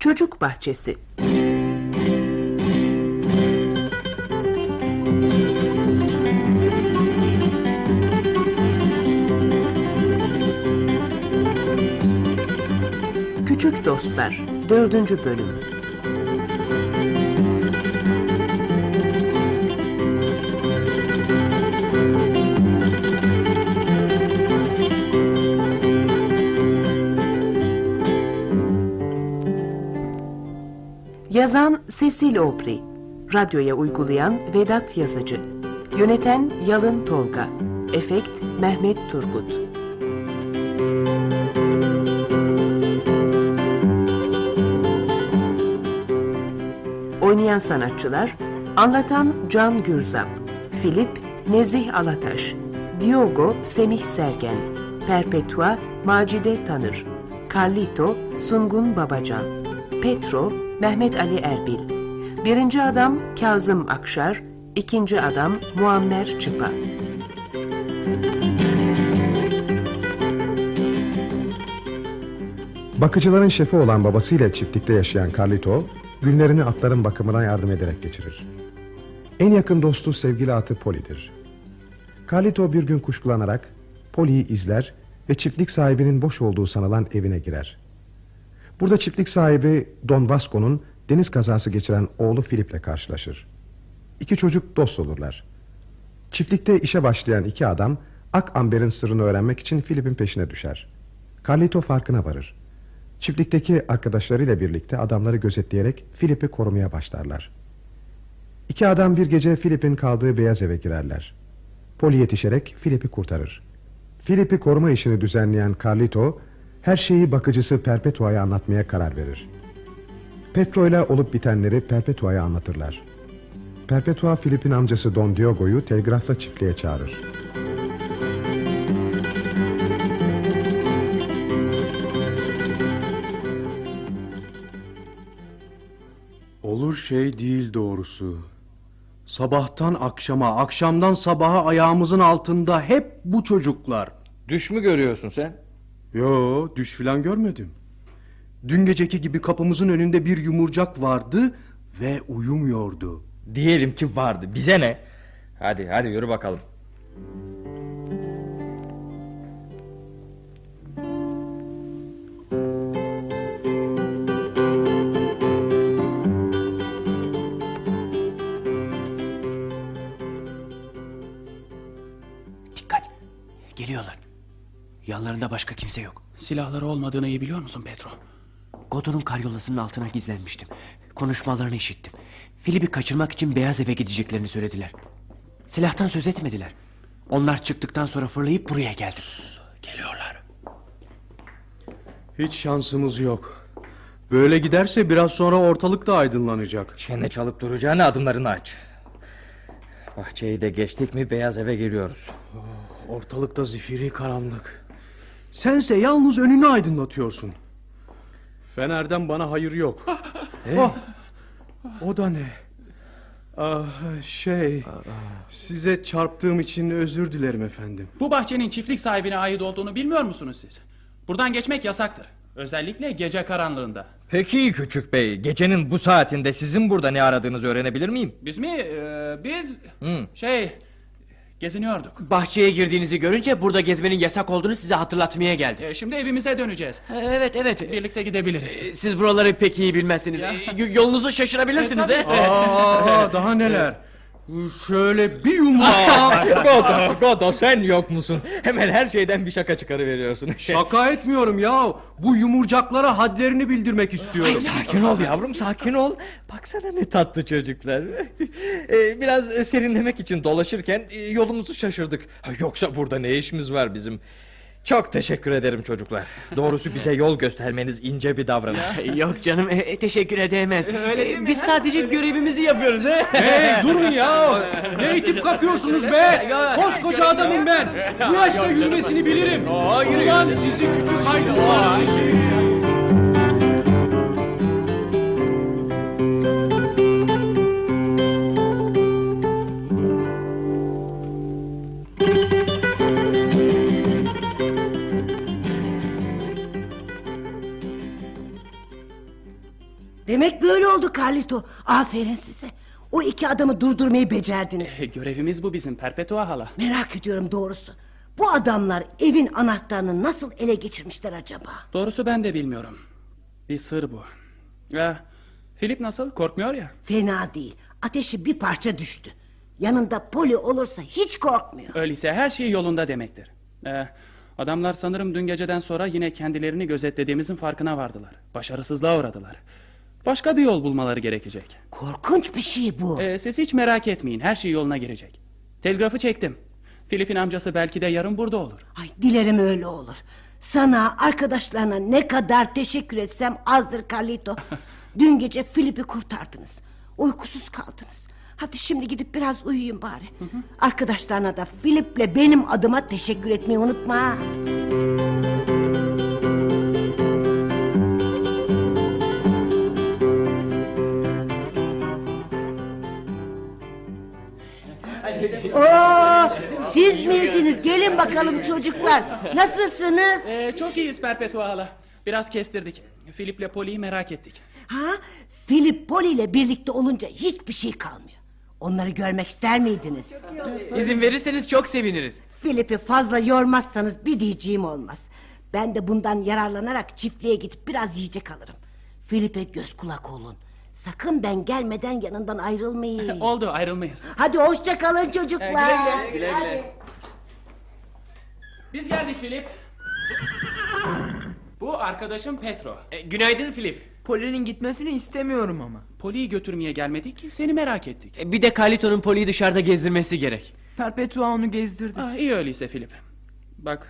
Çocuk Bahçesi Küçük Dostlar 4. Bölüm Yazan Cecil Aubry Radyoya uygulayan Vedat Yazıcı. Yöneten Yalın Tolga. Efekt Mehmet Turgut. Oynayan sanatçılar Anlatan Can Gürzap Filip Nezih Alataş Diogo Semih Sergen Perpetua Macide Tanır Carlito Sungun Babacan Petro Mehmet Ali Erbil Birinci adam Kazım Akşar ikinci adam Muammer Çıpa Bakıcıların şefi olan babasıyla çiftlikte yaşayan Carlito günlerini atların bakımına yardım ederek geçirir. En yakın dostu sevgili atı Poli'dir. Carlito bir gün kuşkulanarak Poli'yi izler ve çiftlik sahibinin boş olduğu sanılan evine girer. Burada çiftlik sahibi Don Vasco'nun deniz kazası geçiren oğlu Filip'le karşılaşır. İki çocuk dost olurlar. Çiftlikte işe başlayan iki adam Ak Amber'in sırrını öğrenmek için Filip'in peşine düşer. Carlito farkına varır. Çiftlikteki arkadaşlarıyla birlikte adamları gözetleyerek Filip'i korumaya başlarlar. İki adam bir gece Filip'in kaldığı beyaz eve girerler. Poli yetişerek Filip'i kurtarır. Filip'i koruma işini düzenleyen Carlito her şeyi bakıcısı Perpetua'ya anlatmaya karar verir. Petro ile olup bitenleri Perpetua'ya anlatırlar. Perpetua Filip'in amcası Don Diogo'yu telgrafla çiftliğe çağırır. Olur şey değil doğrusu. Sabahtan akşama, akşamdan sabaha ayağımızın altında hep bu çocuklar. Düş mü görüyorsun sen? Yo, düş filan görmedim. Dün geceki gibi kapımızın önünde bir yumurcak vardı ve uyumuyordu. Diyelim ki vardı. Bize ne? Hadi hadi yürü bakalım. Yanlarında başka kimse yok. Silahları olmadığını iyi biliyor musun Petro? Godo'nun karyolasının altına gizlenmiştim. Konuşmalarını işittim. Filip'i kaçırmak için beyaz eve gideceklerini söylediler. Silahtan söz etmediler. Onlar çıktıktan sonra fırlayıp buraya geldim. Geliyorlar. Hiç şansımız yok. Böyle giderse biraz sonra ortalık da aydınlanacak. Çene çalıp duracağına adımlarını aç. Bahçeyi de geçtik mi beyaz eve giriyoruz. Ortalıkta zifiri karanlık. Sense yalnız önünü aydınlatıyorsun. Fenerden bana hayır yok. Oh, o da ne? Ah, şey, size çarptığım için özür dilerim efendim. Bu bahçenin çiftlik sahibine ait olduğunu bilmiyor musunuz siz? Buradan geçmek yasaktır. Özellikle gece karanlığında. Peki küçük bey gecenin bu saatinde sizin burada ne aradığınızı öğrenebilir miyim? Biz mi? Ee, biz... Hı. Şey... Geziniyorduk. Bahçeye girdiğinizi görünce burada gezmenin yasak olduğunu size hatırlatmaya geldim. Ee, şimdi evimize döneceğiz. Evet evet. Birlikte gidebiliriz. Ee, Siz buraları pek iyi bilmezsiniz. Ya. Yolunuzu şaşırabilirsiniz. E, he? tabii. Aa, daha neler? Şöyle bir yumruğa. Godo, Godo sen yok musun? Hemen her şeyden bir şaka çıkarıveriyorsun. Şaka etmiyorum ya. Bu yumurcaklara hadlerini bildirmek istiyorum. Ay sakin ol yavrum sakin ol. Baksana ne tatlı çocuklar. Ee, Biraz serinlemek için dolaşırken e, yolumuzu şaşırdık. Yoksa burada ne işimiz var bizim? Çok teşekkür ederim çocuklar. Doğrusu bize yol göstermeniz ince bir davranış. Yok canım e, teşekkür edemez. E, Biz sadece görevimizi yapıyoruz. He? Hey durun ya. Ne itip kakıyorsunuz be? Koskoca adamım ben. Bu yaşta yürümesini bilirim. Ulan sizi küçük haydutlar sizi. Carlito. Aferin size. O iki adamı durdurmayı becerdiniz. E, görevimiz bu bizim Perpetua hala. Merak ediyorum doğrusu. Bu adamlar evin anahtarını nasıl ele geçirmişler acaba? Doğrusu ben de bilmiyorum. Bir sır bu. Ya, Philip nasıl? Korkmuyor ya. Fena değil. Ateşi bir parça düştü. Yanında Poli olursa hiç korkmuyor. Öyleyse her şey yolunda demektir. Ee, adamlar sanırım dün geceden sonra yine kendilerini gözetlediğimizin farkına vardılar. Başarısızlığa uğradılar. Başka bir yol bulmaları gerekecek. Korkunç bir şey bu. Ee, siz hiç merak etmeyin. Her şey yoluna girecek. Telgrafı çektim. Filip'in amcası belki de yarın burada olur. Ay dilerim öyle olur. Sana, arkadaşlarına ne kadar teşekkür etsem azdır Carlito. Dün gece Filip'i kurtardınız. Uykusuz kaldınız. Hadi şimdi gidip biraz uyuyun bari. Arkadaşlarına da Filip'le benim adıma teşekkür etmeyi unutma. ha. Oo, siz miydiniz? Gelin bakalım çocuklar. Nasılsınız? Ee, çok iyiyiz Perpetua hala. Biraz kestirdik. Filip'le Poli'yi merak ettik. Ha? Philip Poli ile birlikte olunca hiçbir şey kalmıyor. Onları görmek ister miydiniz? İzin verirseniz çok seviniriz. Philip'i fazla yormazsanız bir diyeceğim olmaz. Ben de bundan yararlanarak çiftliğe gidip biraz yiyecek alırım. Philip'e göz kulak olun. Sakın ben gelmeden yanından ayrılmayın. Oldu ayrılmayız. Hadi hoşça kalın çocuklar. Güle güle, Hadi. Biz geldik Filip. Bu arkadaşım Petro. E, günaydın Filip. Poli'nin gitmesini istemiyorum ama. Poli'yi götürmeye gelmedik ki seni merak ettik. E, bir de Kalito'nun Poli'yi dışarıda gezdirmesi gerek. Perpetua onu gezdirdi. Ah, iyi öyleyse Filip. Bak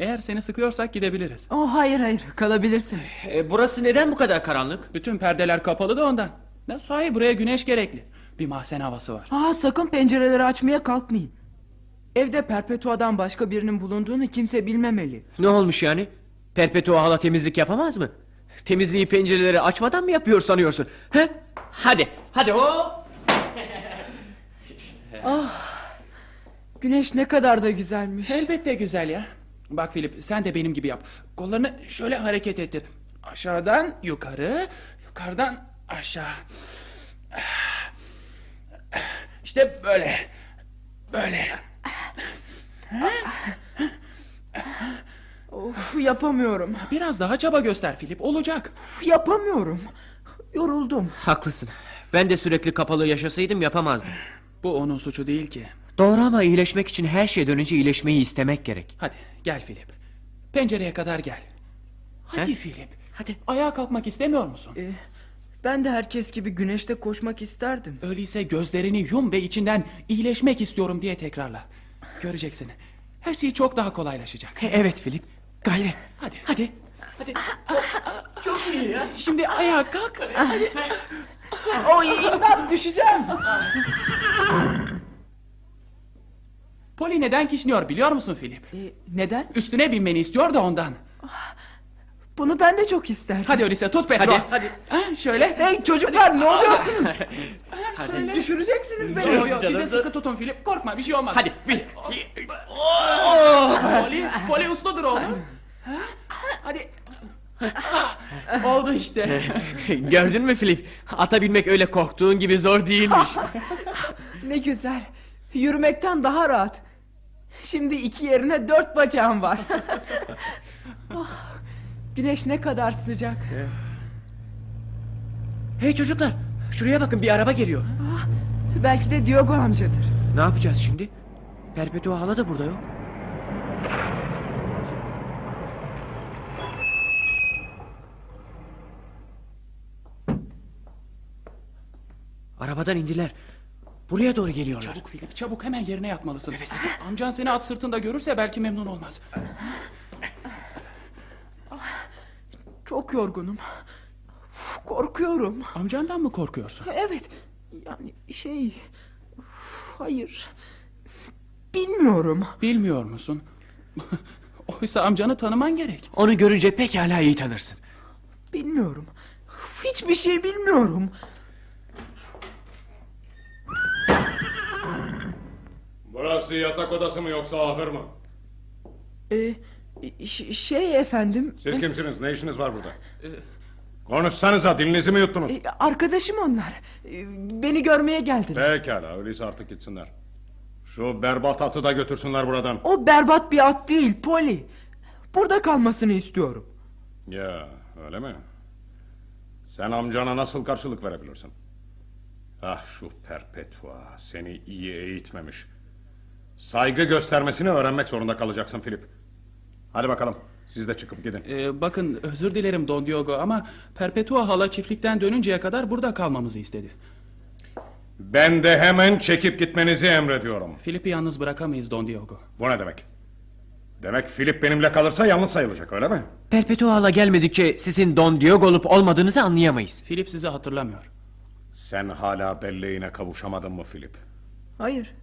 eğer seni sıkıyorsak gidebiliriz. Oh hayır hayır kalabilirsiniz. E, burası neden bu kadar karanlık? Bütün perdeler kapalı da ondan. Ne sahi buraya güneş gerekli. Bir mahzen havası var. Aa sakın pencereleri açmaya kalkmayın. Evde Perpetua'dan başka birinin bulunduğunu kimse bilmemeli. Ne olmuş yani? Perpetua hala temizlik yapamaz mı? Temizliği pencereleri açmadan mı yapıyor sanıyorsun? He? Hadi, hadi o. Güneş ne kadar da güzelmiş. Elbette güzel ya. Bak Filip sen de benim gibi yap. Kollarını şöyle hareket ettir. Aşağıdan yukarı, yukarıdan aşağı. İşte böyle. Böyle. Of yapamıyorum. Biraz daha çaba göster Filip. Olacak. Of, yapamıyorum. Yoruldum. Haklısın. Ben de sürekli kapalı yaşasaydım yapamazdım. Bu onun suçu değil ki. Doğru ama iyileşmek için her şeyden önce iyileşmeyi istemek gerek. Hadi gel Filip. Pencereye kadar gel. Hadi He? Filip. Hadi. Ayağa kalkmak istemiyor musun? Ee, ben de herkes gibi güneşte koşmak isterdim. Öyleyse gözlerini yum ve içinden iyileşmek istiyorum diye tekrarla. Göreceksin. Her şey çok daha kolaylaşacak. E, Evet Filip. Gayret. Hadi. Hadi. Hadi. Çok iyi ya. Şimdi ayağa kalk. Hadi. Oy imdat düşeceğim. Poli neden kişniyor biliyor musun Filip? Ee, neden? Üstüne binmeni istiyor da ondan. Bunu ben de çok isterdim. Hadi öyleyse tut Petro. Hadi, hadi. Ha, şöyle. Hey çocuklar ne oluyorsunuz? Düşüreceksiniz beni. Yo, yo, bize sıkı tutun Filip. Korkma bir şey olmaz. Hadi. Bir. Poli, Poli usludur oğlum. Ha? Hadi. Ah, Oldu işte. Gördün mü Filip? Ata binmek öyle korktuğun gibi zor değilmiş. Ne güzel. Yürümekten daha rahat. Şimdi iki yerine dört bacağım var. Ah, güneş ne kadar sıcak. hey çocuklar. Şuraya bakın bir araba geliyor. Belki de Diogo amcadır. Ne yapacağız şimdi? Perpetua hala da burada yok. Arabadan indiler. Buraya doğru geliyorlar. Çabuk Filip çabuk hemen yerine yatmalısın. Amcan seni at sırtında görürse belki memnun olmaz. Çok yorgunum. Korkuyorum. Amcandan mı korkuyorsun? Evet. Yani şey... Hayır. Bilmiyorum. Bilmiyor musun? Oysa amcanı tanıman gerek. Onu görünce pekala iyi tanırsın. Bilmiyorum. Hiçbir şey bilmiyorum. Burası yatak odası mı yoksa ahır mı? Ee, şey efendim. Siz kimsiniz? Ne işiniz var burada? Konuşsanıza dilinizi mi yuttunuz? E, arkadaşım onlar. E, beni görmeye geldiler. Pekala öyleyse artık gitsinler. Şu berbat atı da götürsünler buradan. O berbat bir at değil Polly. Burada kalmasını istiyorum. Ya öyle mi? Sen amcana nasıl karşılık verebilirsin? Ah şu Perpetua seni iyi eğitmemiş. Saygı göstermesini öğrenmek zorunda kalacaksın Filip. Hadi bakalım siz de çıkıp gidin. Ee, bakın özür dilerim Don Diogo ama Perpetua hala çiftlikten dönünceye kadar burada kalmamızı istedi. Ben de hemen çekip gitmenizi emrediyorum. Filip'i yalnız bırakamayız Don Diogo. Bu ne demek? Demek Filip benimle kalırsa yalnız sayılacak öyle mi? Perpetua hala gelmedikçe sizin Don Diego olup olmadığınızı anlayamayız. Filip sizi hatırlamıyor. Sen hala belleğine kavuşamadın mı Filip? Hayır.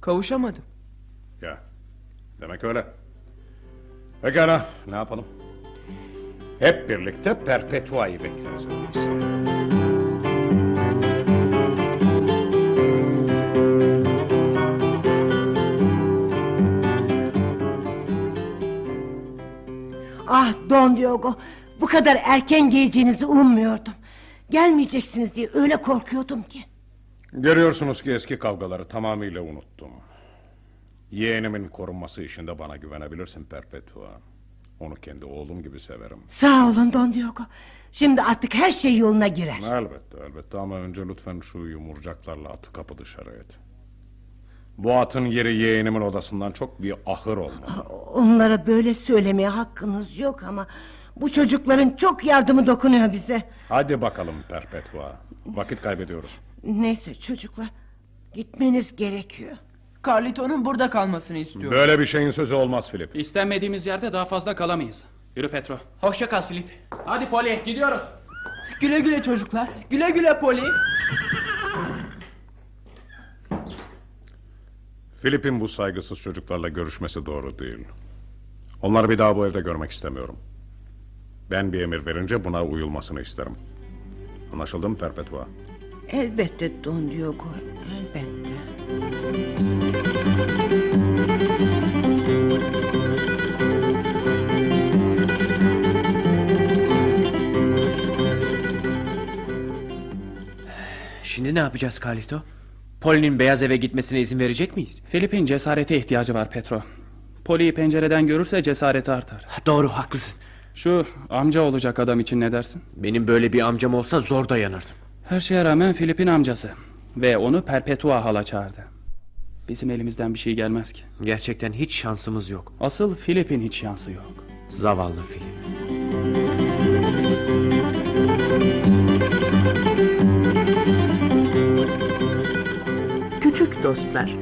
Kavuşamadım. Ya demek öyle. Pekala ne yapalım? Hep birlikte Perpetua'yı bekleriz öyleyse. Ah Don Diogo bu kadar erken geleceğinizi ummuyordum. Gelmeyeceksiniz diye öyle korkuyordum ki. Görüyorsunuz ki eski kavgaları tamamıyla unuttum. Yeğenimin korunması işinde bana güvenebilirsin Perpetua. Onu kendi oğlum gibi severim. Sağ olun Don Diogo. Şimdi artık her şey yoluna girer. Elbette elbette ama önce lütfen şu yumurcaklarla atı kapı dışarı et. Bu atın yeri yeğenimin odasından çok bir ahır olmalı. Onlara böyle söylemeye hakkınız yok ama... ...bu çocukların çok yardımı dokunuyor bize. Hadi bakalım Perpetua. Vakit kaybediyoruz. Neyse çocuklar. Gitmeniz gerekiyor. Carlito'nun burada kalmasını istiyorum. Böyle bir şeyin sözü olmaz Filip. İstenmediğimiz yerde daha fazla kalamayız. Yürü Petro. Hoşça kal Filip. Hadi Polly gidiyoruz. Güle güle çocuklar. Güle güle Polly. Filip'in bu saygısız çocuklarla görüşmesi doğru değil. Onları bir daha bu evde görmek istemiyorum. Ben bir emir verince buna uyulmasını isterim. Anlaşıldı mı Perpetua? Elbette Don Diogo. Elbette. Şimdi ne yapacağız Carlito? Polly'nin beyaz eve gitmesine izin verecek miyiz? Filip'in cesarete ihtiyacı var Petro. Polly'yi pencereden görürse cesareti artar. Doğru haklısın. Şu amca olacak adam için ne dersin? Benim böyle bir amcam olsa zor dayanırdım. Her şeye rağmen Filip'in amcası. Ve onu Perpetua hala çağırdı. Bizim elimizden bir şey gelmez ki. Gerçekten hiç şansımız yok. Asıl Filip'in hiç şansı yok. Zavallı Filip. Küçük Dostlar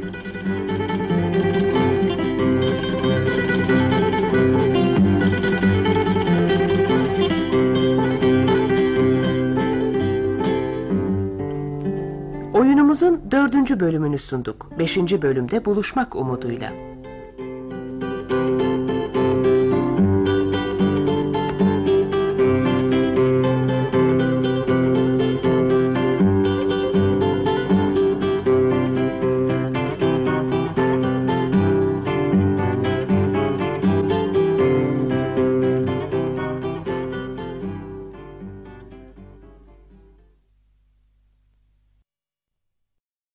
dördüncü bölümünü sunduk. Beşinci bölümde buluşmak umuduyla.